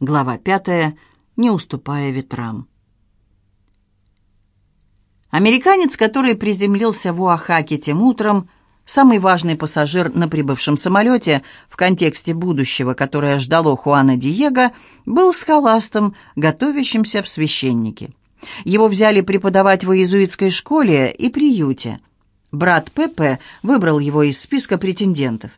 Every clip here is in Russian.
Глава пятая. Не уступая ветрам. Американец, который приземлился в Уахаке тем утром, самый важный пассажир на прибывшем самолете в контексте будущего, которое ждало Хуана Диего, был схоластом, готовящимся в священники. Его взяли преподавать в иезуитской школе и приюте. Брат Пепе выбрал его из списка претендентов.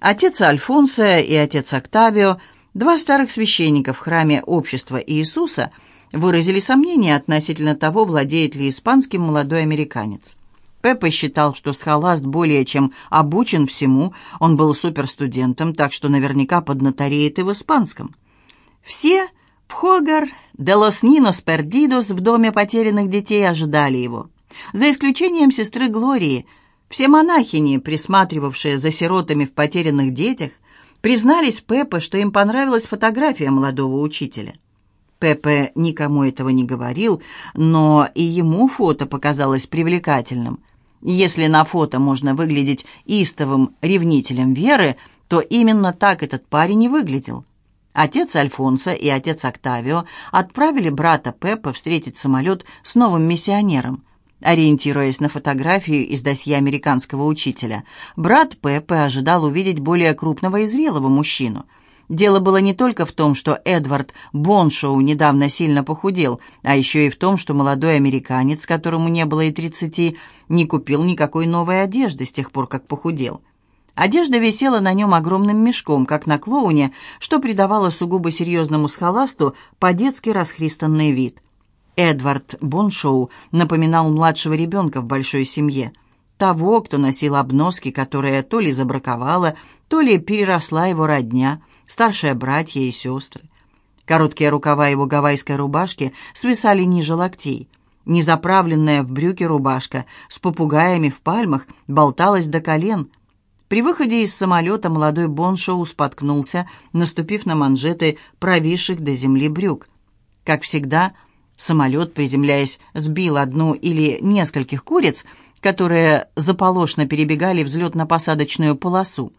Отец Альфонсо и отец Октавио, два старых священника в храме Общества Иисуса, выразили сомнения относительно того, владеет ли испанским молодой американец. Пеппа считал, что Схоласт более чем обучен всему, он был суперстудентом, так что наверняка поднатореет и в испанском. Все в Хогар де лос Нинос Пердидос в доме потерянных детей ожидали его. За исключением сестры Глории, все монахини, присматривавшие за сиротами в потерянных детях, признались Пеппе, что им понравилась фотография молодого учителя. Пеппе никому этого не говорил, но и ему фото показалось привлекательным. Если на фото можно выглядеть истовым ревнителем веры, то именно так этот парень и выглядел. Отец Альфонсо и отец Октавио отправили брата Пеппа встретить самолет с новым миссионером. Ориентируясь на фотографию из досье американского учителя, брат Пеппе ожидал увидеть более крупного и зрелого мужчину – Дело было не только в том, что Эдвард Боншоу недавно сильно похудел, а еще и в том, что молодой американец, которому не было и тридцати, не купил никакой новой одежды с тех пор, как похудел. Одежда висела на нем огромным мешком, как на клоуне, что придавало сугубо серьезному схоласту по-детски расхристанный вид. Эдвард Боншоу напоминал младшего ребенка в большой семье. Того, кто носил обноски, которые то ли забраковала, то ли переросла его родня – старшие братья и сестры. Короткие рукава его гавайской рубашки свисали ниже локтей. Незаправленная в брюки рубашка с попугаями в пальмах болталась до колен. При выходе из самолета молодой Боншоу споткнулся, наступив на манжеты провисших до земли брюк. Как всегда, самолет, приземляясь, сбил одну или нескольких куриц, которые заполошно перебегали взлетно-посадочную полосу.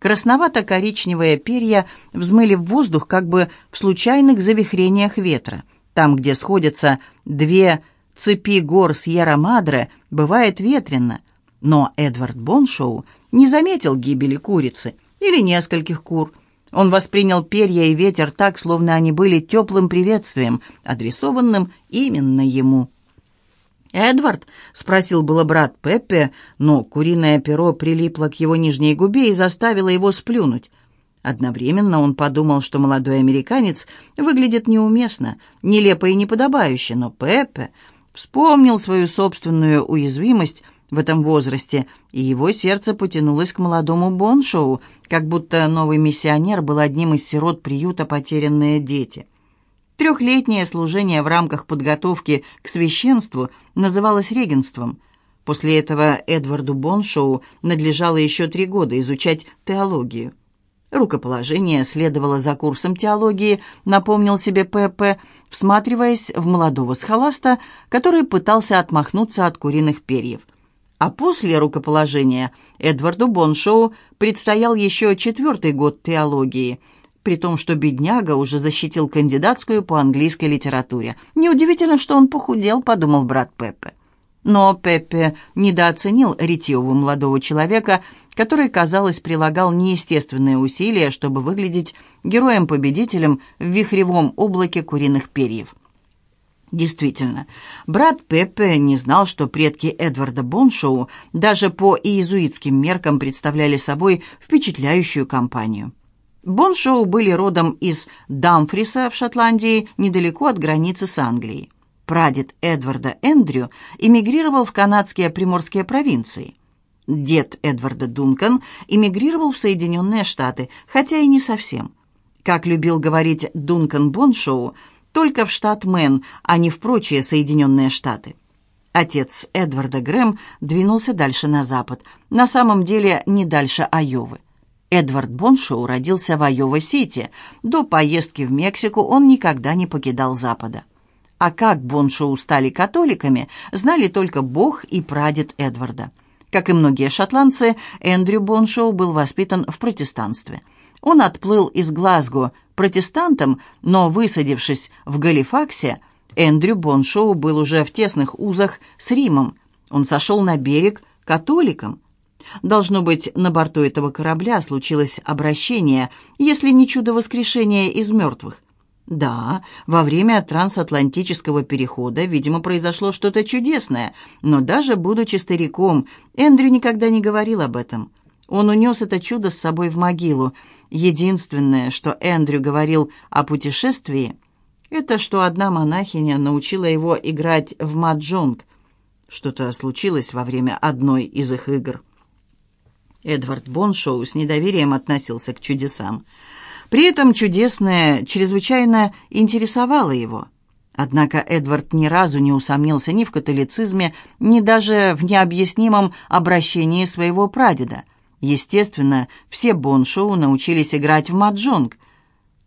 Красновато-коричневые перья взмыли в воздух как бы в случайных завихрениях ветра. Там, где сходятся две цепи гор Сьерра-Мадре, бывает ветрено. Но Эдвард Боншоу не заметил гибели курицы или нескольких кур. Он воспринял перья и ветер так, словно они были теплым приветствием, адресованным именно ему. «Эдвард?» — спросил было брат Пеппе, но куриное перо прилипло к его нижней губе и заставило его сплюнуть. Одновременно он подумал, что молодой американец выглядит неуместно, нелепо и неподобающе, но Пеппе вспомнил свою собственную уязвимость в этом возрасте, и его сердце потянулось к молодому Боншоу, как будто новый миссионер был одним из сирот приюта «Потерянные дети». Трехлетнее служение в рамках подготовки к священству называлось регенством. После этого Эдварду Боншоу надлежало еще три года изучать теологию. Рукоположение следовало за курсом теологии, напомнил себе Пеппе, всматриваясь в молодого схоласта, который пытался отмахнуться от куриных перьев. А после рукоположения Эдварду Боншоу предстоял еще четвертый год теологии – при том, что бедняга уже защитил кандидатскую по английской литературе. Неудивительно, что он похудел, подумал брат Пеппе. Но Пеппе недооценил ретивого молодого человека, который, казалось, прилагал неестественные усилия, чтобы выглядеть героем-победителем в вихревом облаке куриных перьев. Действительно, брат Пеппе не знал, что предки Эдварда Боншоу даже по иезуитским меркам представляли собой впечатляющую компанию. Боншоу были родом из Дамфриса в Шотландии, недалеко от границы с Англией. Прадед Эдварда Эндрю эмигрировал в канадские приморские провинции. Дед Эдварда Дункан эмигрировал в Соединенные Штаты, хотя и не совсем. Как любил говорить Дункан Боншоу, только в штат Мэн, а не в прочие Соединенные Штаты. Отец Эдварда Грэм двинулся дальше на запад, на самом деле не дальше Айовы. Эдвард Боншоу родился в Айова-Сити. До поездки в Мексику он никогда не покидал Запада. А как Боншоу стали католиками, знали только Бог и прадед Эдварда. Как и многие шотландцы, Эндрю Боншоу был воспитан в протестанстве. Он отплыл из Глазго протестантом, но, высадившись в Галифаксе, Эндрю Боншоу был уже в тесных узах с Римом. Он сошел на берег католиком. Должно быть, на борту этого корабля случилось обращение, если не чудо воскрешения из мертвых. Да, во время трансатлантического перехода, видимо, произошло что-то чудесное, но даже будучи стариком, Эндрю никогда не говорил об этом. Он унес это чудо с собой в могилу. Единственное, что Эндрю говорил о путешествии, это что одна монахиня научила его играть в маджонг. Что-то случилось во время одной из их игр. Эдвард Боншоу с недоверием относился к чудесам. При этом чудесное чрезвычайно интересовало его. Однако Эдвард ни разу не усомнился ни в католицизме, ни даже в необъяснимом обращении своего прадеда. Естественно, все Боншоу научились играть в маджонг.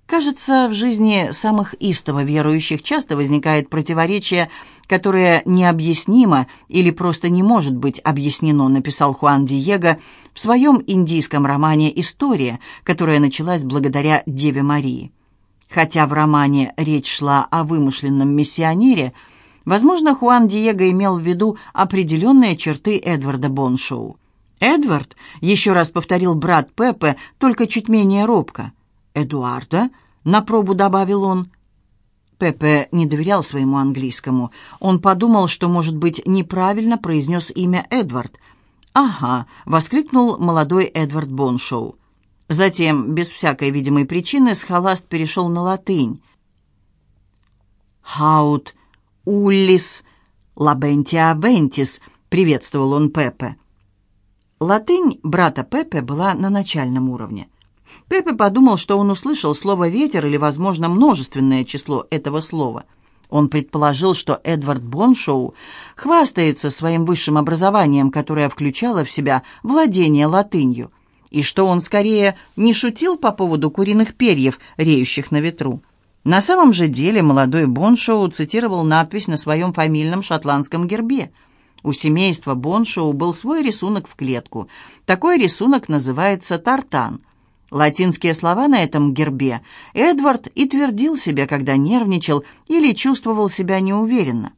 Кажется, в жизни самых истово верующих часто возникает противоречие которое необъяснимо или просто не может быть объяснено, написал Хуан Диего в своем индийском романе «История», которая началась благодаря Деве Марии. Хотя в романе речь шла о вымышленном миссионере, возможно, Хуан Диего имел в виду определенные черты Эдварда Боншоу. «Эдвард», — еще раз повторил брат Пепе, только чуть менее робко. «Эдуарда», — на пробу добавил он, — Пепе не доверял своему английскому. Он подумал, что, может быть, неправильно произнес имя Эдвард. «Ага», — воскликнул молодой Эдвард Боншоу. Затем, без всякой видимой причины, схоласт перешел на латынь. «Хаут уллис лабентия вентис», — приветствовал он Пепе. Латынь брата Пепе была на начальном уровне. Пепе подумал, что он услышал слово «ветер» или, возможно, множественное число этого слова. Он предположил, что Эдвард Боншоу хвастается своим высшим образованием, которое включало в себя владение латынью, и что он скорее не шутил по поводу куриных перьев, реющих на ветру. На самом же деле молодой Боншоу цитировал надпись на своем фамильном шотландском гербе. У семейства Боншоу был свой рисунок в клетку. Такой рисунок называется «тартан». Латинские слова на этом гербе Эдвард и твердил себе, когда нервничал или чувствовал себя неуверенно.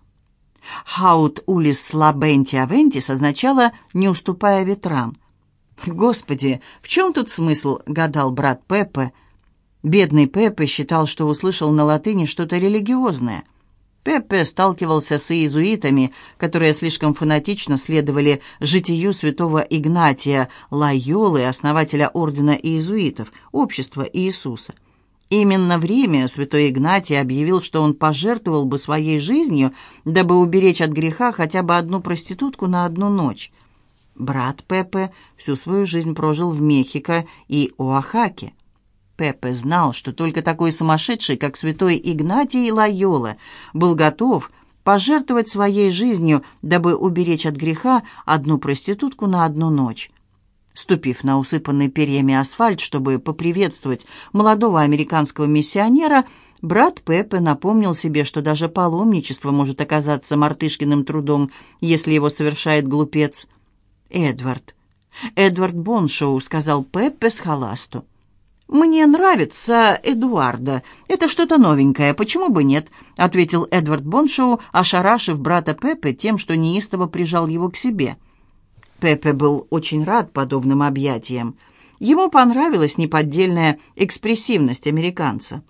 «Haut ulis labenti aventis» означало «не уступая ветрам». «Господи, в чем тут смысл?» — гадал брат Пеппе. Бедный Пеппе считал, что услышал на латыни что-то религиозное — Пеппе сталкивался с иезуитами, которые слишком фанатично следовали житию святого Игнатия Лайолы, основателя ордена иезуитов, общества Иисуса. Именно в Риме святой Игнатий объявил, что он пожертвовал бы своей жизнью, дабы уберечь от греха хотя бы одну проститутку на одну ночь. Брат Пеппе всю свою жизнь прожил в Мехико и Оахаке. Пеппе знал, что только такой сумасшедший, как святой Игнатий Лайола, был готов пожертвовать своей жизнью, дабы уберечь от греха одну проститутку на одну ночь. Ступив на усыпанный перьями асфальт, чтобы поприветствовать молодого американского миссионера, брат Пеппе напомнил себе, что даже паломничество может оказаться мартышкиным трудом, если его совершает глупец. «Эдвард, Эдвард Боншоу», — сказал Пеппе с халасту. «Мне нравится Эдуарда. Это что-то новенькое. Почему бы нет?» — ответил Эдвард Боншоу, ошарашив брата Пепе тем, что неистово прижал его к себе. Пепе был очень рад подобным объятиям. Ему понравилась неподдельная экспрессивность американца.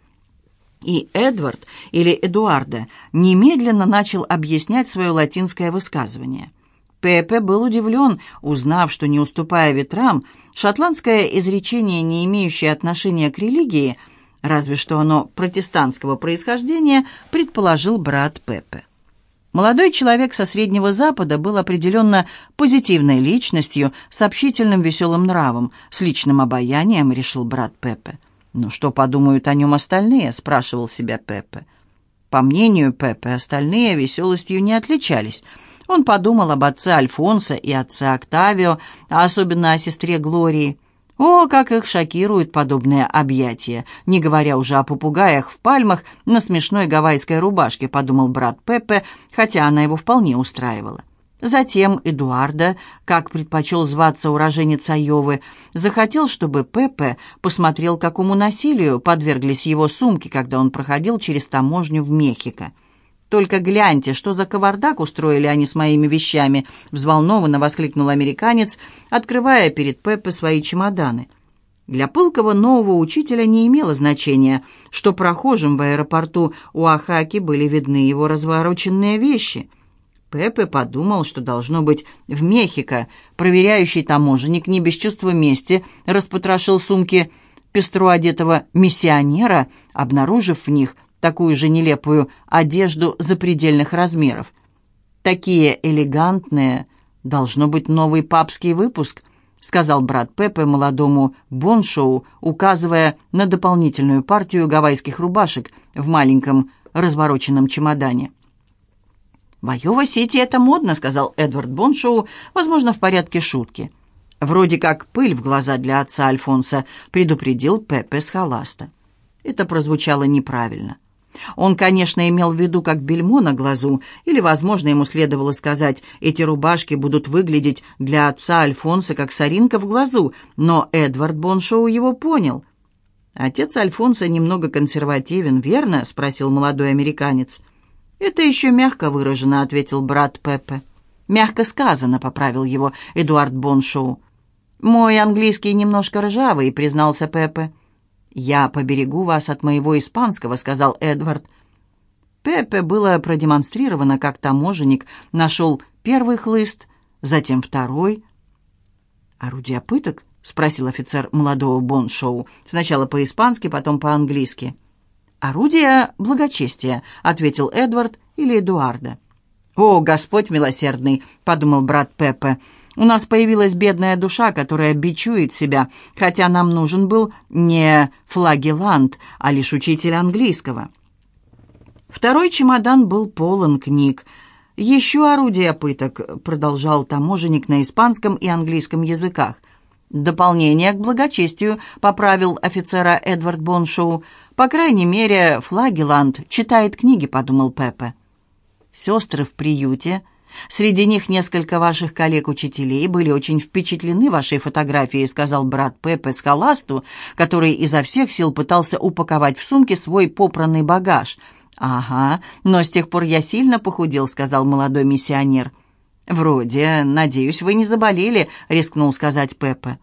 И Эдвард, или Эдуарда, немедленно начал объяснять свое латинское высказывание — Пепе был удивлен, узнав, что, не уступая ветрам, шотландское изречение, не имеющее отношения к религии, разве что оно протестантского происхождения, предположил брат Пепе. Молодой человек со Среднего Запада был определенно позитивной личностью, с общительным веселым нравом, с личным обаянием, решил брат Пепе. «Но что подумают о нем остальные?» – спрашивал себя Пепе. По мнению Пепе, остальные веселостью не отличались – он подумал об отце Альфонсо и отце Октавио, а особенно о сестре Глории. О, как их шокируют подобные объятия, не говоря уже о попугаях в пальмах на смешной гавайской рубашке, подумал брат Пепе, хотя она его вполне устраивала. Затем Эдуарда, как предпочел зваться уроженец Айовы, захотел, чтобы Пепе посмотрел, какому насилию подверглись его сумки, когда он проходил через таможню в Мехико. «Только гляньте, что за кавардак устроили они с моими вещами!» — взволнованно воскликнул американец, открывая перед Пепе свои чемоданы. Для пылкого нового учителя не имело значения, что прохожим в аэропорту у Ахаки были видны его развороченные вещи — Пепе подумал, что должно быть в Мехико. Проверяющий таможенник не без чувства мести распотрошил сумки пестро одетого миссионера, обнаружив в них такую же нелепую одежду запредельных размеров. «Такие элегантные, должно быть новый папский выпуск», сказал брат Пепе молодому Боншоу, указывая на дополнительную партию гавайских рубашек в маленьком развороченном чемодане. «В Айова-Сити это модно», — сказал Эдвард Боншоу, возможно, в порядке шутки. «Вроде как пыль в глаза для отца Альфонса», — предупредил Пепе с холаста. Это прозвучало неправильно. Он, конечно, имел в виду как бельмо на глазу, или, возможно, ему следовало сказать, эти рубашки будут выглядеть для отца Альфонса как соринка в глазу, но Эдвард Боншоу его понял. «Отец Альфонса немного консервативен, верно?» — спросил молодой американец. «Это еще мягко выражено», — ответил брат Пеппе. «Мягко сказано», — поправил его Эдуард Боншоу. «Мой английский немножко ржавый», — признался Пеппе. «Я поберегу вас от моего испанского», — сказал Эдвард. Пеппе было продемонстрировано, как таможенник нашел первый хлыст, затем второй. «Орудие пыток?» — спросил офицер молодого Боншоу. Сначала по-испански, потом по-английски. «Орудие благочестия», — ответил Эдвард или Эдуарда. «О, Господь милосердный!» — подумал брат Пеппе. «У нас появилась бедная душа, которая бичует себя, хотя нам нужен был не флагелант, а лишь учитель английского». Второй чемодан был полон книг. «Еще орудие пыток», — продолжал таможенник на испанском и английском языках. «Дополнение к благочестию», — поправил офицера Эдвард Боншоу. «По крайней мере, Флагеланд читает книги», — подумал Пепе. «Сестры в приюте. Среди них несколько ваших коллег-учителей были очень впечатлены вашей фотографией», — сказал брат Пепе Скаласту, который изо всех сил пытался упаковать в сумке свой попранный багаж. «Ага, но с тех пор я сильно похудел», — сказал молодой миссионер. «Вроде, надеюсь, вы не заболели», — рискнул сказать Пеппа.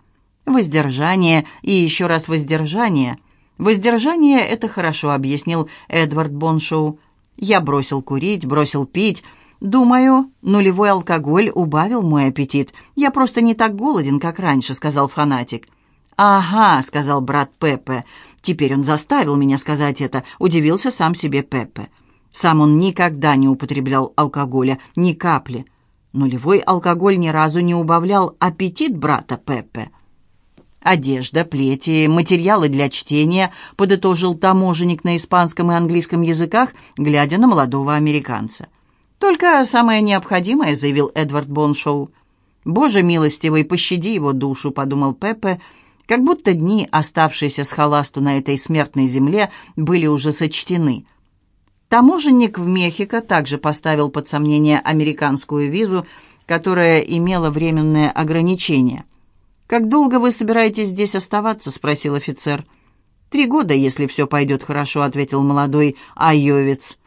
«Воздержание и еще раз воздержание». «Воздержание — это хорошо», — объяснил Эдвард Боншоу. «Я бросил курить, бросил пить. Думаю, нулевой алкоголь убавил мой аппетит. Я просто не так голоден, как раньше», — сказал фанатик. «Ага», — сказал брат Пеппе. «Теперь он заставил меня сказать это», — удивился сам себе Пеппе. Сам он никогда не употреблял алкоголя, ни капли. Нулевой алкоголь ни разу не убавлял аппетит брата Пеппе. «Одежда, плети, материалы для чтения», — подытожил таможенник на испанском и английском языках, глядя на молодого американца. «Только самое необходимое», — заявил Эдвард Боншоу. «Боже милостивый, пощади его душу», — подумал Пеппе, как будто дни, оставшиеся с холасту на этой смертной земле, были уже сочтены — Таможенник в Мехико также поставил под сомнение американскую визу, которая имела временное ограничение. «Как долго вы собираетесь здесь оставаться?» — спросил офицер. «Три года, если все пойдет хорошо», — ответил молодой айовец.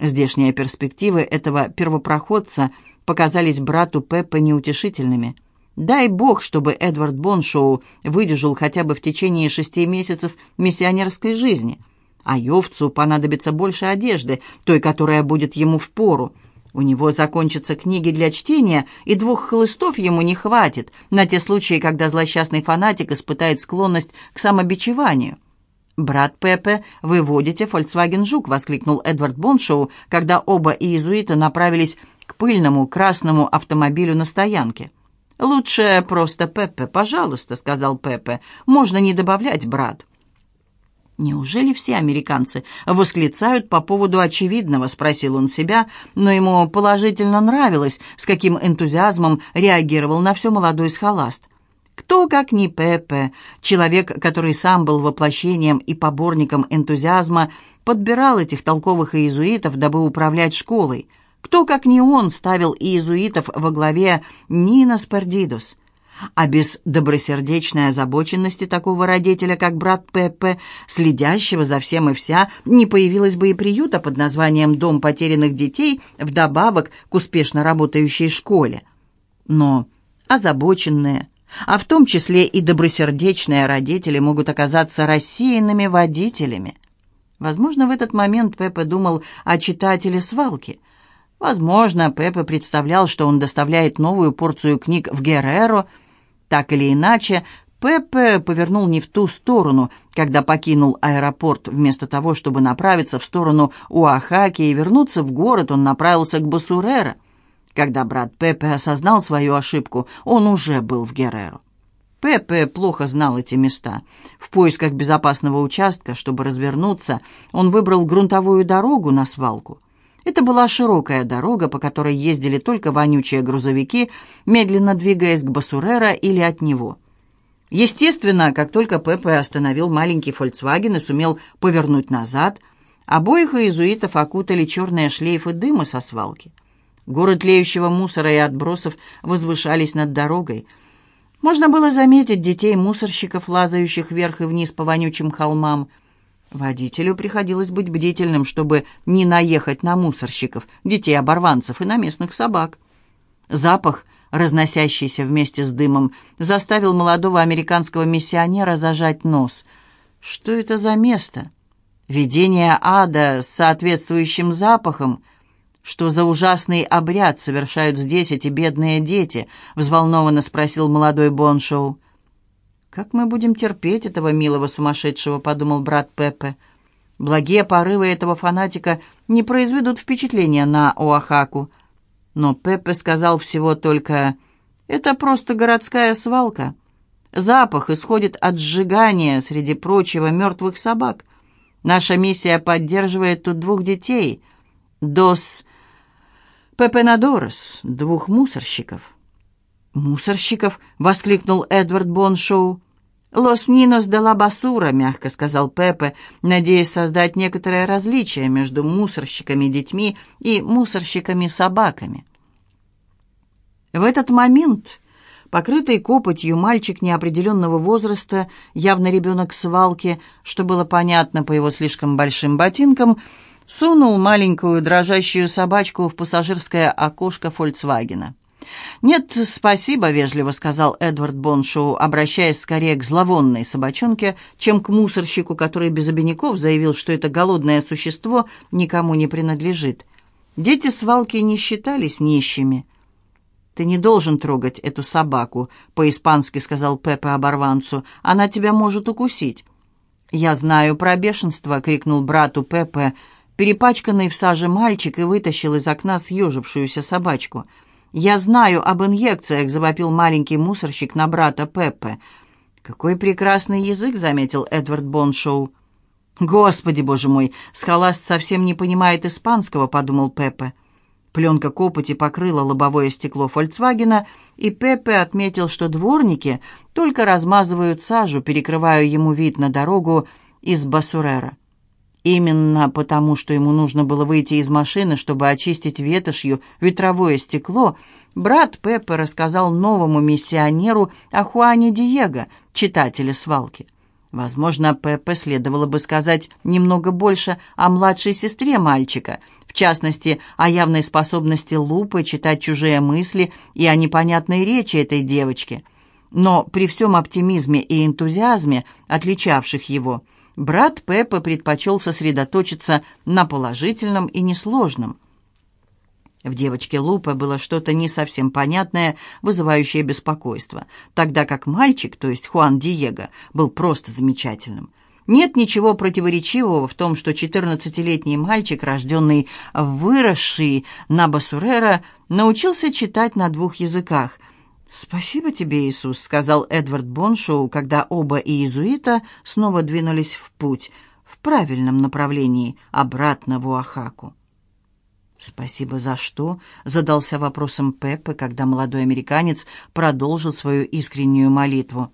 Здешние перспективы этого первопроходца показались брату Пеппа неутешительными. Дай бог, чтобы Эдвард Боншоу выдержал хотя бы в течение шести месяцев миссионерской жизни — а Йовцу понадобится больше одежды, той, которая будет ему в пору. У него закончатся книги для чтения, и двух хлыстов ему не хватит на те случаи, когда злосчастный фанатик испытает склонность к самобичеванию. «Брат Пепе, вы водите Volkswagen Жук!» — воскликнул Эдвард Боншоу, когда оба иезуита направились к пыльному красному автомобилю на стоянке. «Лучше просто Пепе, пожалуйста», — сказал Пепе. «Можно не добавлять, брат». «Неужели все американцы восклицают по поводу очевидного?» — спросил он себя, но ему положительно нравилось, с каким энтузиазмом реагировал на все молодой схоласт. Кто, как ни Пепе, человек, который сам был воплощением и поборником энтузиазма, подбирал этих толковых иезуитов, дабы управлять школой. Кто, как не он, ставил иезуитов во главе Нинос Пердидос? А без добросердечной озабоченности такого родителя, как брат Пеппе, следящего за всем и вся, не появилось бы и приюта под названием «Дом потерянных детей», вдобавок к успешно работающей школе. Но озабоченные, а в том числе и добросердечные родители могут оказаться рассеянными водителями. Возможно, в этот момент Пеппе думал о читателе свалки. Возможно, Пеппе представлял, что он доставляет новую порцию книг в Герреро. Так или иначе, Пеппе повернул не в ту сторону, когда покинул аэропорт. Вместо того, чтобы направиться в сторону Уахаки и вернуться в город, он направился к Басурера. Когда брат Пепе осознал свою ошибку, он уже был в Герреро. Пепе плохо знал эти места. В поисках безопасного участка, чтобы развернуться, он выбрал грунтовую дорогу на свалку. Это была широкая дорога, по которой ездили только вонючие грузовики, медленно двигаясь к Басурера или от него. Естественно, как только Пепе остановил маленький «Фольксваген» и сумел повернуть назад, обоих иезуитов окутали черные шлейфы дыма со свалки. Город тлеющего мусора и отбросов возвышались над дорогой. Можно было заметить детей-мусорщиков, лазающих вверх и вниз по вонючим холмам. Водителю приходилось быть бдительным, чтобы не наехать на мусорщиков, детей-оборванцев и на местных собак. Запах, разносящийся вместе с дымом, заставил молодого американского миссионера зажать нос. Что это за место? Видение ада с соответствующим запахом — «Что за ужасный обряд совершают здесь эти бедные дети?» — взволнованно спросил молодой Боншоу. «Как мы будем терпеть этого милого сумасшедшего?» — подумал брат Пеппе. «Благие порывы этого фанатика не произведут впечатления на Оахаку». Но Пеппе сказал всего только «Это просто городская свалка. Запах исходит от сжигания среди прочего мертвых собак. Наша миссия поддерживает тут двух детей. Дос Пепенадорос, двух мусорщиков. «Мусорщиков!» — воскликнул Эдвард Боншоу. «Лос Нинос де ла Басура», — мягко сказал Пепе, надеясь создать некоторое различие между мусорщиками-детьми и мусорщиками-собаками. В этот момент покрытый копотью мальчик неопределенного возраста, явно ребенок свалки, что было понятно по его слишком большим ботинкам, сунул маленькую дрожащую собачку в пассажирское окошко «Фольксвагена». «Нет, спасибо», — вежливо сказал Эдвард Боншоу, обращаясь скорее к зловонной собачонке, чем к мусорщику, который без обиняков заявил, что это голодное существо никому не принадлежит. Дети свалки не считались нищими. «Ты не должен трогать эту собаку», — по-испански сказал Пепе оборванцу. «Она тебя может укусить». «Я знаю про бешенство», — крикнул брату Пепе, — перепачканный в саже мальчик и вытащил из окна съежившуюся собачку. «Я знаю об инъекциях», — завопил маленький мусорщик на брата Пеппе. «Какой прекрасный язык», — заметил Эдвард Боншоу. «Господи, боже мой, схоласт совсем не понимает испанского», — подумал Пеппе. Пленка копоти покрыла лобовое стекло «Фольксвагена», и Пеппе отметил, что дворники только размазывают сажу, перекрывая ему вид на дорогу из Басурера. Именно потому, что ему нужно было выйти из машины, чтобы очистить ветошью ветровое стекло, брат Пеппа рассказал новому миссионеру о Хуане Диего, читателе свалки. Возможно, Пеппе следовало бы сказать немного больше о младшей сестре мальчика, в частности, о явной способности Лупы читать чужие мысли и о непонятной речи этой девочки. Но при всем оптимизме и энтузиазме, отличавших его, брат Пеппа предпочел сосредоточиться на положительном и несложном. В девочке Лупе было что-то не совсем понятное, вызывающее беспокойство, тогда как мальчик, то есть Хуан Диего, был просто замечательным. Нет ничего противоречивого в том, что 14-летний мальчик, рожденный, выросший на Басурера, научился читать на двух языках – «Спасибо тебе, Иисус», — сказал Эдвард Боншоу, когда оба иезуита снова двинулись в путь, в правильном направлении, обратно в Уахаку. «Спасибо за что?» — задался вопросом Пеппе, когда молодой американец продолжил свою искреннюю молитву.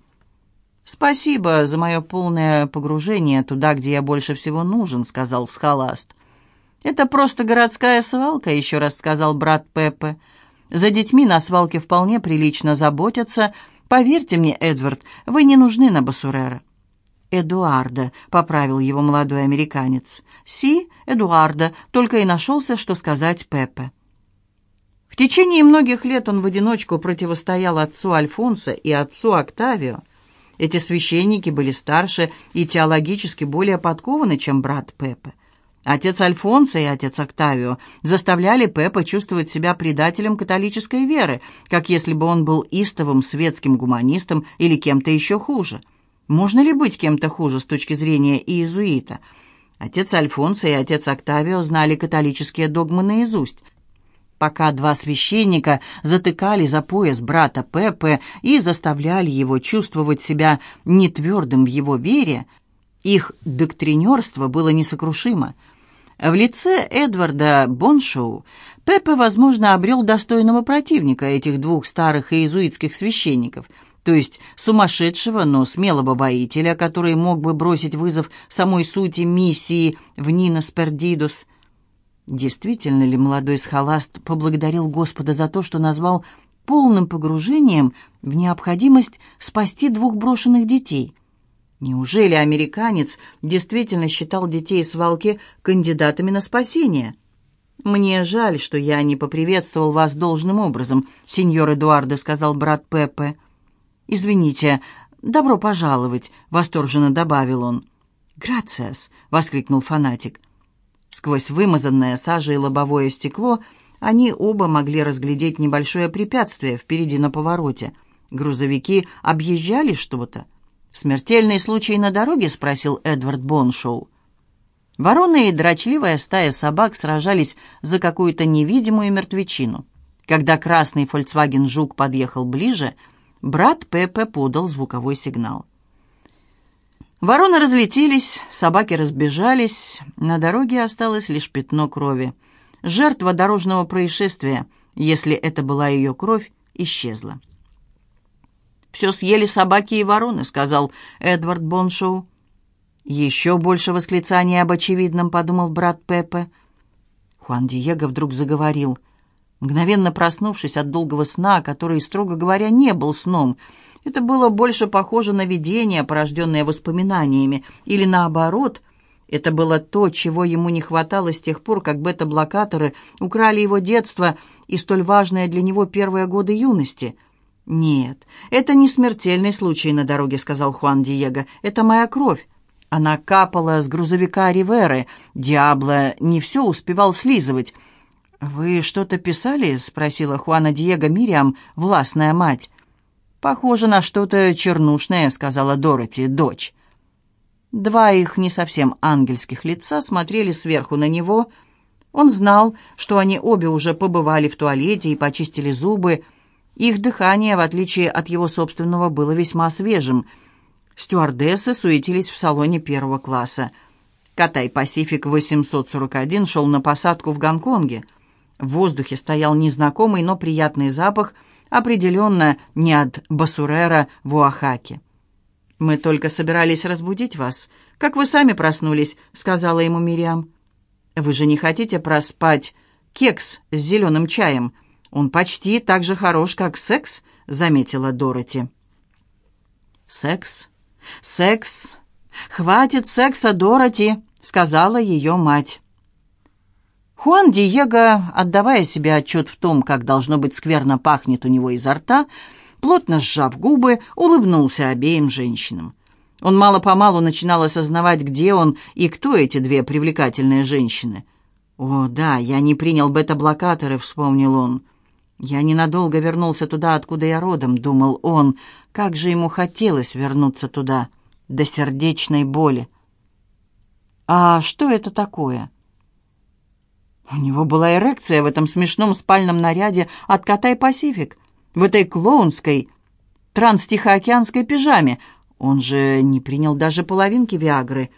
«Спасибо за мое полное погружение туда, где я больше всего нужен», — сказал Схоласт. «Это просто городская свалка», — еще раз сказал брат Пеппе. «За детьми на свалке вполне прилично заботятся. Поверьте мне, Эдвард, вы не нужны на Басурера». «Эдуарда», — поправил его молодой американец. «Си, Эдуарда», только и нашелся, что сказать Пеппе. В течение многих лет он в одиночку противостоял отцу Альфонсо и отцу Октавио. Эти священники были старше и теологически более подкованы, чем брат Пеппе. Отец Альфонсо и отец Октавио заставляли Пеппа чувствовать себя предателем католической веры, как если бы он был истовым светским гуманистом или кем-то еще хуже. Можно ли быть кем-то хуже с точки зрения иезуита? Отец Альфонсо и отец Октавио знали католические догмы наизусть. Пока два священника затыкали за пояс брата Пеппе и заставляли его чувствовать себя нетвердым в его вере, их доктринерство было несокрушимо – в лице Эдварда Боншоу Пеппе, возможно, обрел достойного противника этих двух старых иезуитских священников, то есть сумасшедшего, но смелого воителя, который мог бы бросить вызов самой сути миссии в Нинос Пердидос. Действительно ли молодой схоласт поблагодарил Господа за то, что назвал полным погружением в необходимость спасти двух брошенных детей – Неужели американец действительно считал детей свалки кандидатами на спасение? «Мне жаль, что я не поприветствовал вас должным образом, сеньор Эдуардо», — сказал брат Пеппе. «Извините, добро пожаловать», — восторженно добавил он. «Грациас», — воскликнул фанатик. Сквозь вымазанное сажей лобовое стекло они оба могли разглядеть небольшое препятствие впереди на повороте. Грузовики объезжали что-то. «Смертельный случай на дороге?» — спросил Эдвард Боншоу. Вороны и дрочливая стая собак сражались за какую-то невидимую мертвечину. Когда красный Volkswagen Жук подъехал ближе, брат Пепе подал звуковой сигнал. Вороны разлетелись, собаки разбежались, на дороге осталось лишь пятно крови. Жертва дорожного происшествия, если это была ее кровь, исчезла. «Все съели собаки и вороны», — сказал Эдвард Боншоу. «Еще больше восклицаний об очевидном», — подумал брат Пепе. Хуан Диего вдруг заговорил. Мгновенно проснувшись от долгого сна, который, строго говоря, не был сном, это было больше похоже на видение, порожденное воспоминаниями, или наоборот, это было то, чего ему не хватало с тех пор, как бета-блокаторы украли его детство и столь важное для него первые годы юности — «Нет, это не смертельный случай на дороге», — сказал Хуан Диего. «Это моя кровь. Она капала с грузовика Риверы. Диабло не все успевал слизывать». «Вы что-то писали?» — спросила Хуана Диего Мириам, властная мать. «Похоже на что-то чернушное», — сказала Дороти, дочь. Два их не совсем ангельских лица смотрели сверху на него. Он знал, что они обе уже побывали в туалете и почистили зубы, — их дыхание, в отличие от его собственного, было весьма свежим. Стюардессы суетились в салоне первого класса. Катай Пасифик 841 шел на посадку в Гонконге. В воздухе стоял незнакомый, но приятный запах, определенно не от Басурера в Уахаке. «Мы только собирались разбудить вас. Как вы сами проснулись», — сказала ему Мириам. «Вы же не хотите проспать кекс с зеленым чаем?» «Он почти так же хорош, как секс», — заметила Дороти. «Секс? Секс? Хватит секса, Дороти», — сказала ее мать. Хуан Диего, отдавая себе отчет в том, как должно быть скверно пахнет у него изо рта, плотно сжав губы, улыбнулся обеим женщинам. Он мало-помалу начинал осознавать, где он и кто эти две привлекательные женщины. «О, да, я не принял бета-блокаторы», — вспомнил он. «Я ненадолго вернулся туда, откуда я родом», — думал он. Как же ему хотелось вернуться туда, до сердечной боли. «А что это такое?» У него была эрекция в этом смешном спальном наряде от Катай Пасифик, в этой клоунской транстихоокеанской пижаме. Он же не принял даже половинки Виагры.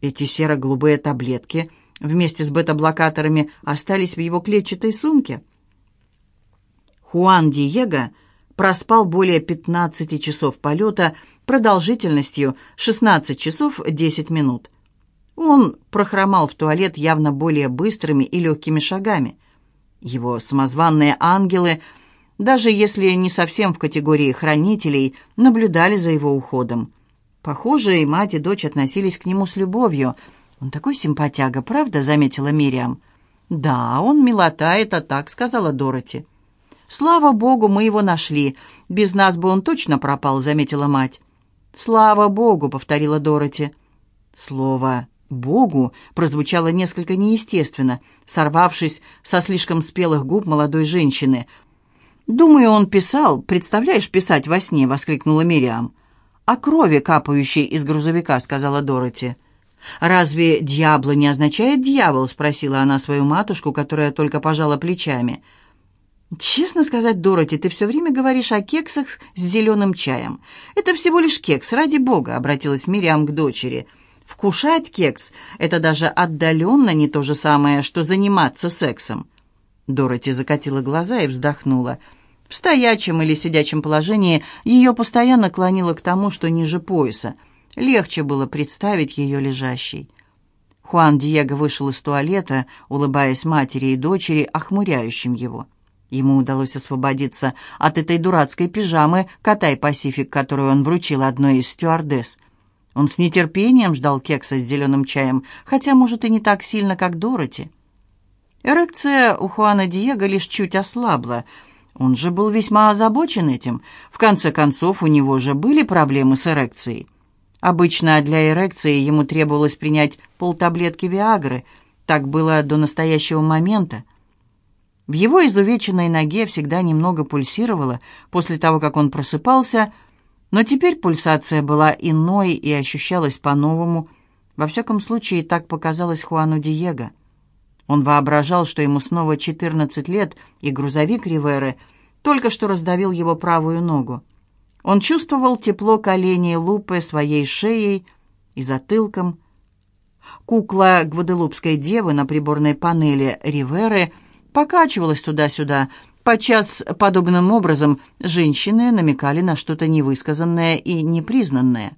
Эти серо-голубые таблетки вместе с бета-блокаторами остались в его клетчатой сумке — Хуан Диего проспал более 15 часов полета продолжительностью 16 часов 10 минут. Он прохромал в туалет явно более быстрыми и легкими шагами. Его самозванные ангелы, даже если не совсем в категории хранителей, наблюдали за его уходом. Похоже, и мать, и дочь относились к нему с любовью. «Он такой симпатяга, правда?» — заметила Мириам. «Да, он милота, это так», — сказала Дороти. «Слава богу, мы его нашли. Без нас бы он точно пропал», — заметила мать. «Слава богу», — повторила Дороти. Слово «богу» прозвучало несколько неестественно, сорвавшись со слишком спелых губ молодой женщины. «Думаю, он писал. Представляешь, писать во сне!» — воскликнула Мириам. «О крови, капающей из грузовика», — сказала Дороти. «Разве «дьябло» не означает «дьявол»?» — спросила она свою матушку, которая только пожала плечами. «Честно сказать, Дороти, ты все время говоришь о кексах с зеленым чаем. Это всего лишь кекс, ради бога», — обратилась Мириам к дочери. «Вкушать кекс — это даже отдаленно не то же самое, что заниматься сексом». Дороти закатила глаза и вздохнула. В стоячем или сидячем положении ее постоянно клонило к тому, что ниже пояса. Легче было представить ее лежащей. Хуан Диего вышел из туалета, улыбаясь матери и дочери, охмуряющим его. Ему удалось освободиться от этой дурацкой пижамы «Катай Пасифик», которую он вручил одной из стюардесс. Он с нетерпением ждал кекса с зеленым чаем, хотя, может, и не так сильно, как Дороти. Эрекция у Хуана Диего лишь чуть ослабла. Он же был весьма озабочен этим. В конце концов, у него же были проблемы с эрекцией. Обычно для эрекции ему требовалось принять полтаблетки Виагры. Так было до настоящего момента. В его изувеченной ноге всегда немного пульсировало после того, как он просыпался, но теперь пульсация была иной и ощущалась по-новому. Во всяком случае, так показалось Хуану Диего. Он воображал, что ему снова 14 лет, и грузовик Риверы только что раздавил его правую ногу. Он чувствовал тепло коленей Лупы своей шеей и затылком. Кукла гваделупской девы на приборной панели Риверы – покачивалась туда-сюда. Подчас подобным образом женщины намекали на что-то невысказанное и непризнанное.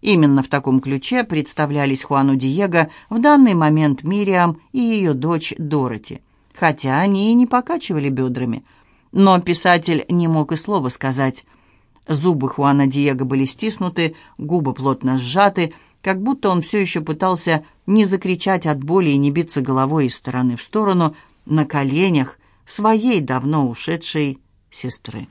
Именно в таком ключе представлялись Хуану Диего в данный момент Мириам и ее дочь Дороти, хотя они и не покачивали бедрами. Но писатель не мог и слова сказать. Зубы Хуана Диего были стиснуты, губы плотно сжаты, как будто он все еще пытался не закричать от боли и не биться головой из стороны в сторону, на коленях своей давно ушедшей сестры.